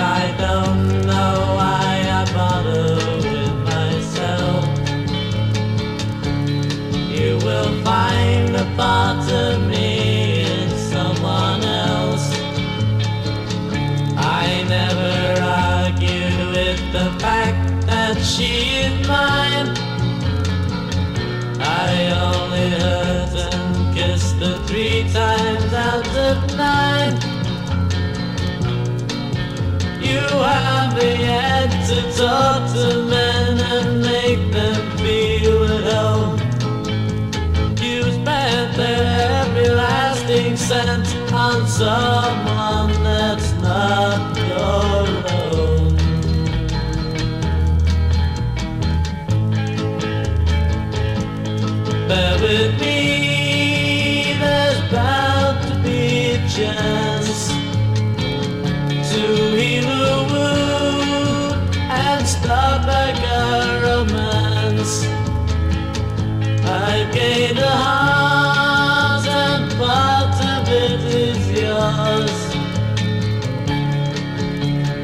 I don't know why I bother with myself. You will find a part of me in someone else. I never argue with the fact that she is mine. I only hurt and kissed the three times out of nine. Haven't yet to talk to men and make them feel at home. You spent their everlasting cent on someone that's not your own. Bear with me, and start back our romance. I've gained a heart and part of it is yours.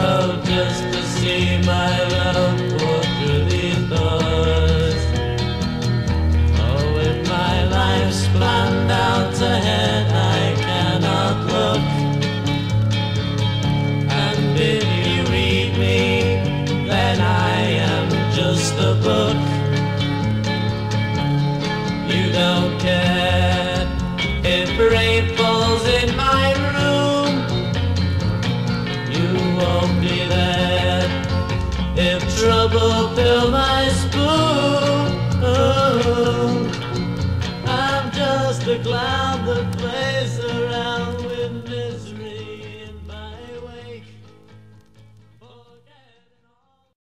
Oh, just to see my love a book. You don't care if rain falls in my room. You won't be there if trouble fill my spoon. Oh, I'm just a clown that plays.